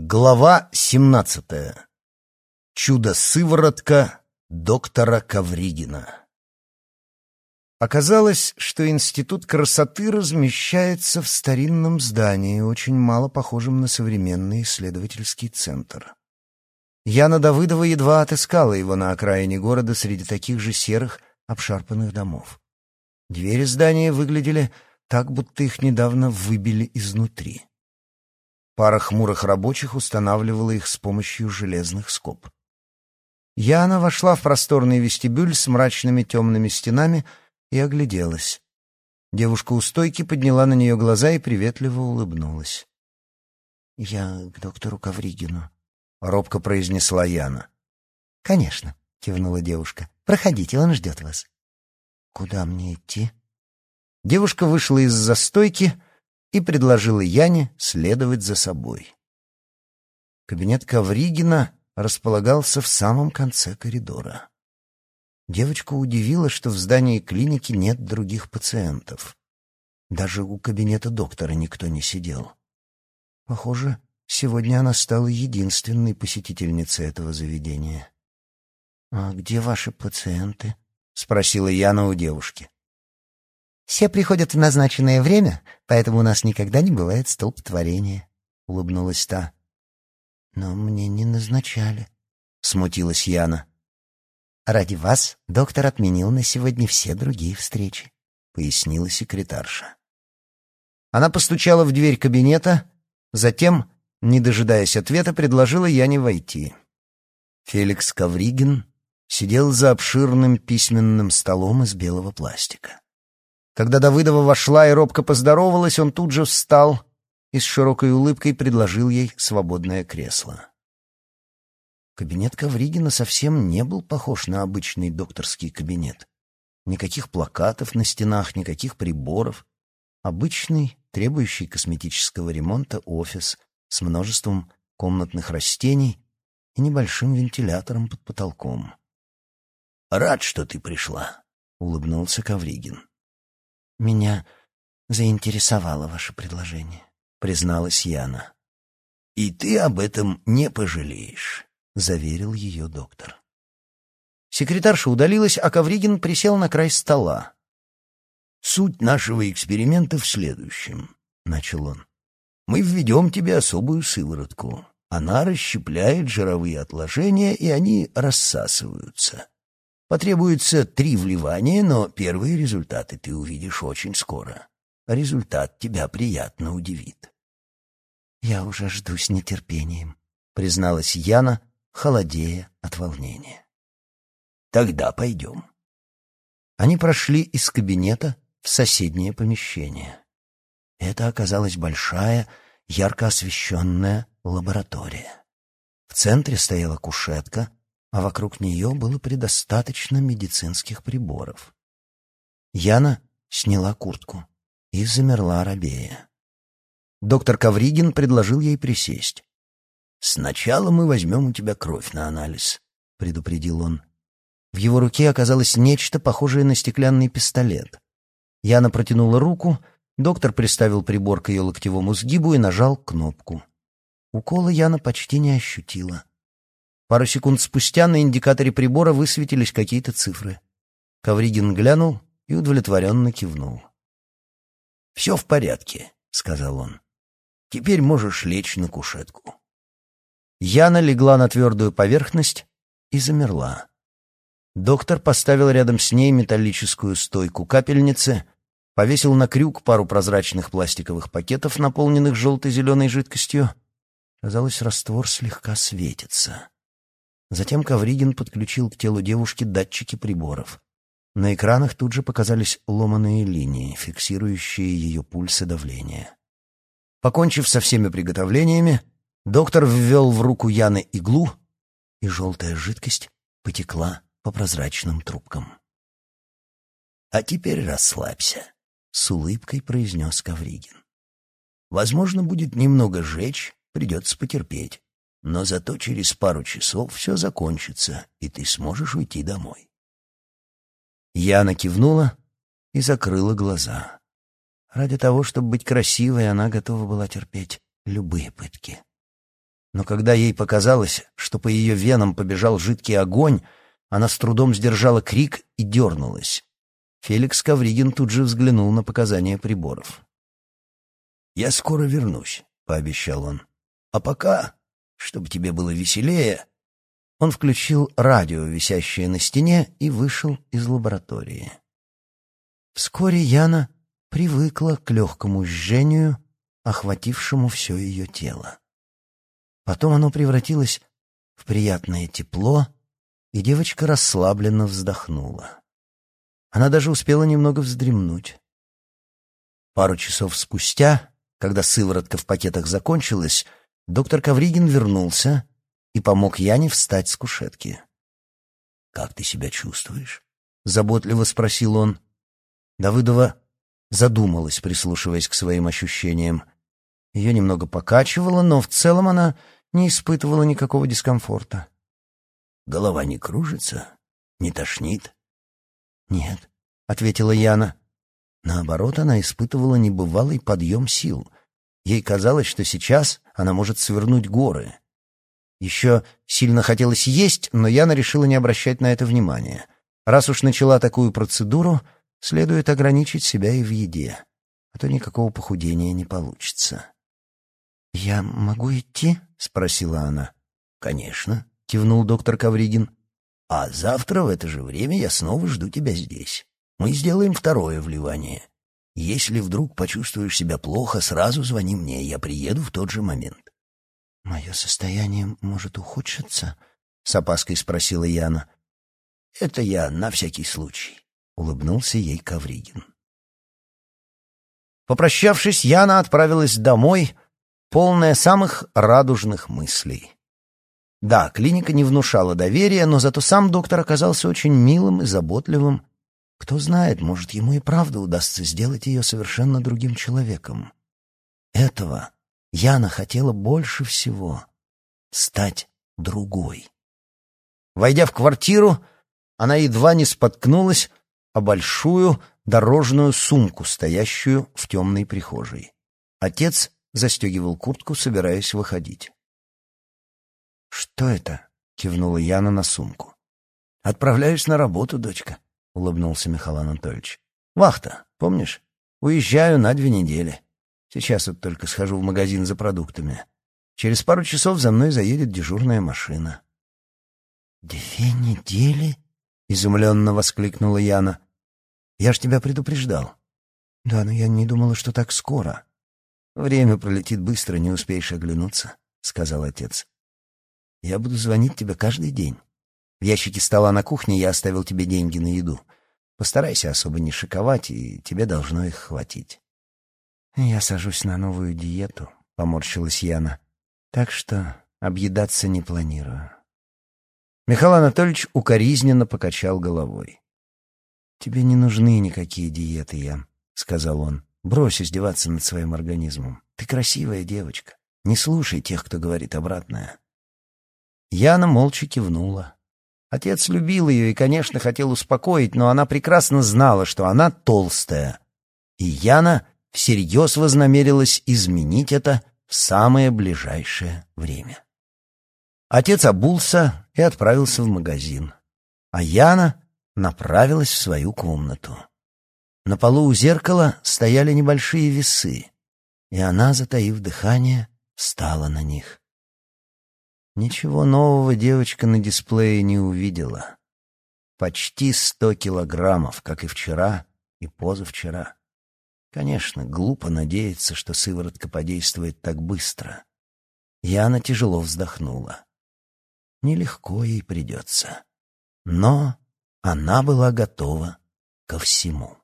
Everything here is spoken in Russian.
Глава 17. Чудо-сыворотка доктора Ковригина. Оказалось, что Институт красоты размещается в старинном здании, очень мало похожем на современный исследовательский центр. Яна Давыдова едва отыскала его на окраине города среди таких же серых, обшарпанных домов. Двери здания выглядели так, будто их недавно выбили изнутри. Пара хмурых рабочих устанавливала их с помощью железных скоб. Яна вошла в просторный вестибюль с мрачными темными стенами и огляделась. Девушка у стойки подняла на нее глаза и приветливо улыбнулась. «Я к доктору Ковригину», — робко произнесла Яна. «Конечно», — кивнула девушка. «Проходите, он ждет вас». «Куда мне идти?» Девушка вышла из застойки и предложила Яне следовать за собой. Кабинет Ковригина располагался в самом конце коридора. Девочку удивило, что в здании клиники нет других пациентов. Даже у кабинета доктора никто не сидел. Похоже, сегодня она стала единственной посетительницей этого заведения. «А где ваши пациенты?» — спросила Яна у девушки. Все приходят в назначенное время, поэтому у нас никогда не бывает столпотворения», — улыбнулась та. «Но мне не назначали», — смутилась Яна. «Ради вас доктор отменил на сегодня все другие встречи», — пояснила секретарша. Она постучала в дверь кабинета, затем, не дожидаясь ответа, предложила Яне войти. Феликс Ковригин сидел за обширным письменным столом из белого пластика. Когда Давыдова вошла и робко поздоровалась, он тут же встал и с широкой улыбкой предложил ей свободное кресло. Кабинет Ковригина совсем не был похож на обычный докторский кабинет. Никаких плакатов на стенах, никаких приборов. Обычный, требующий косметического ремонта офис с множеством комнатных растений и небольшим вентилятором под потолком. «Рад, что ты пришла», — улыбнулся Ковригин. «Меня заинтересовало ваше предложение», — призналась Яна. «И ты об этом не пожалеешь», — заверил ее доктор. Секретарша удалилась, а Ковригин присел на край стола. «Суть нашего эксперимента в следующем», — начал он. «Мы введем тебе особую сыворотку. Она расщепляет жировые отложения, и они рассасываются. Потребуется три вливания, но первые результаты ты увидишь очень скоро. Результат тебя приятно удивит. «Я уже жду с нетерпением», — призналась Яна, холодея от волнения. «Тогда пойдем». Они прошли из кабинета в соседнее помещение. Это оказалась большая, ярко освещенная лаборатория. В центре стояла кушетка, а вокруг нее было предостаточно медицинских приборов. Яна сняла куртку и замерла рабея. Доктор Ковригин предложил ей присесть. «Сначала мы возьмем у тебя кровь на анализ», — предупредил он. В его руке оказалось нечто похожее на стеклянный пистолет. Яна протянула руку, доктор приставил прибор к ее локтевому сгибу и нажал кнопку. Укола Яна почти не ощутила. Пару секунд спустя на индикаторе прибора высветились какие-то цифры. Ковригин глянул и удовлетворенно кивнул. «Все в порядке», — сказал он. «Теперь можешь лечь на кушетку». Яна легла на твердую поверхность и замерла. Доктор поставил рядом с ней металлическую стойку капельницы, повесил на крюк пару прозрачных пластиковых пакетов, наполненных желто-зеленой жидкостью. Казалось, раствор слегка светится. Затем Ковригин подключил к телу девушки датчики приборов. На экранах тут же показались ломаные линии, фиксирующие ее пульс и давление. Покончив со всеми приготовлениями, доктор ввел в руку Яны иглу, и желтая жидкость потекла по прозрачным трубкам. «А теперь расслабься», — с улыбкой произнес Ковригин. «Возможно, будет немного жечь, придется потерпеть но зато через пару часов все закончится, и ты сможешь уйти домой. Яна кивнула и закрыла глаза. Ради того, чтобы быть красивой, она готова была терпеть любые пытки. Но когда ей показалось, что по ее венам побежал жидкий огонь, она с трудом сдержала крик и дернулась. Феликс Ковригин тут же взглянул на показания приборов. «Я скоро вернусь», — пообещал он. «А пока, чтобы тебе было веселее...» Он включил радио, висящее на стене, и вышел из лаборатории. Вскоре Яна привыкла к легкому жжению, охватившему все ее тело. Потом оно превратилось в приятное тепло, и девочка расслабленно вздохнула. Она даже успела немного вздремнуть. Пару часов спустя, когда сыворотка в пакетах закончилась, доктор Ковригин вернулся и помог Яне встать с кушетки. «Как ты себя чувствуешь?» — заботливо спросил он. Давыдова задумалась, прислушиваясь к своим ощущениям. Ее немного покачивало, но в целом она не испытывала никакого дискомфорта. «Голова не кружится? Не тошнит?» «Нет», — ответила Яна. Наоборот, она испытывала небывалый подъем сил. Ей казалось, что сейчас она может свернуть горы. Еще сильно хотелось есть, но Яна решила не обращать на это внимания. Раз уж начала такую процедуру, следует ограничить себя и в еде, а то никакого похудения не получится. «Я могу идти?» — спросила она. «Конечно», — кивнул доктор Ковригин. «А завтра в это же время я снова жду тебя здесь. Мы сделаем второе вливание. Если вдруг почувствуешь себя плохо, сразу звони мне, я приеду в тот же момент». «Мое состояние может ухудшиться?» — с опаской спросила Яна. «Это я на всякий случай», — улыбнулся ей Ковригин. Попрощавшись, Яна отправилась домой, полная самых радужных мыслей. Да, клиника не внушала доверия, но зато сам доктор оказался очень милым и заботливым. Кто знает, может, ему и правда удастся сделать ее совершенно другим человеком. Этого Яна хотела больше всего — стать другой. Войдя в квартиру, она едва не споткнулась о большую дорожную сумку, стоящую в темной прихожей. Отец застегивал куртку, собираясь выходить. «Что это?» — кивнула Яна на сумку. «Отправляюсь на работу, дочка», — улыбнулся Михаил Анатольевич. «Вахта, помнишь? Уезжаю на две недели. Сейчас вот только схожу в магазин за продуктами. Через пару часов за мной заедет дежурная машина». «Две недели?» — изумленно воскликнула Яна. «Я ж тебя предупреждал». «Да, но я не думала, что так скоро». «Время пролетит быстро, не успеешь оглянуться», — сказал отец. Я буду звонить тебе каждый день. В ящике стола на кухне я оставил тебе деньги на еду. Постарайся особо не шиковать, и тебе должно их хватить. Я сажусь на новую диету, поморщилась Яна. Так что объедаться не планирую. Михаил Анатольевич укоризненно покачал головой. «Тебе не нужны никакие диеты, Ян», — сказал он. «Брось издеваться над своим организмом. Ты красивая девочка. Не слушай тех, кто говорит обратное. Яна молча кивнула. Отец любил ее и, конечно, хотел успокоить, но она прекрасно знала, что она толстая. И Яна всерьез вознамерилась изменить это в самое ближайшее время. Отец обулся и отправился в магазин, а Яна направилась в свою комнату. На полу у зеркала стояли небольшие весы, и она, затаив дыхание, встала на них. Ничего нового девочка на дисплее не увидела. Почти сто килограммов, как и вчера и позавчера. Конечно, глупо надеяться, что сыворотка подействует так быстро. Яна тяжело вздохнула. Нелегко ей придется. Но она была готова ко всему.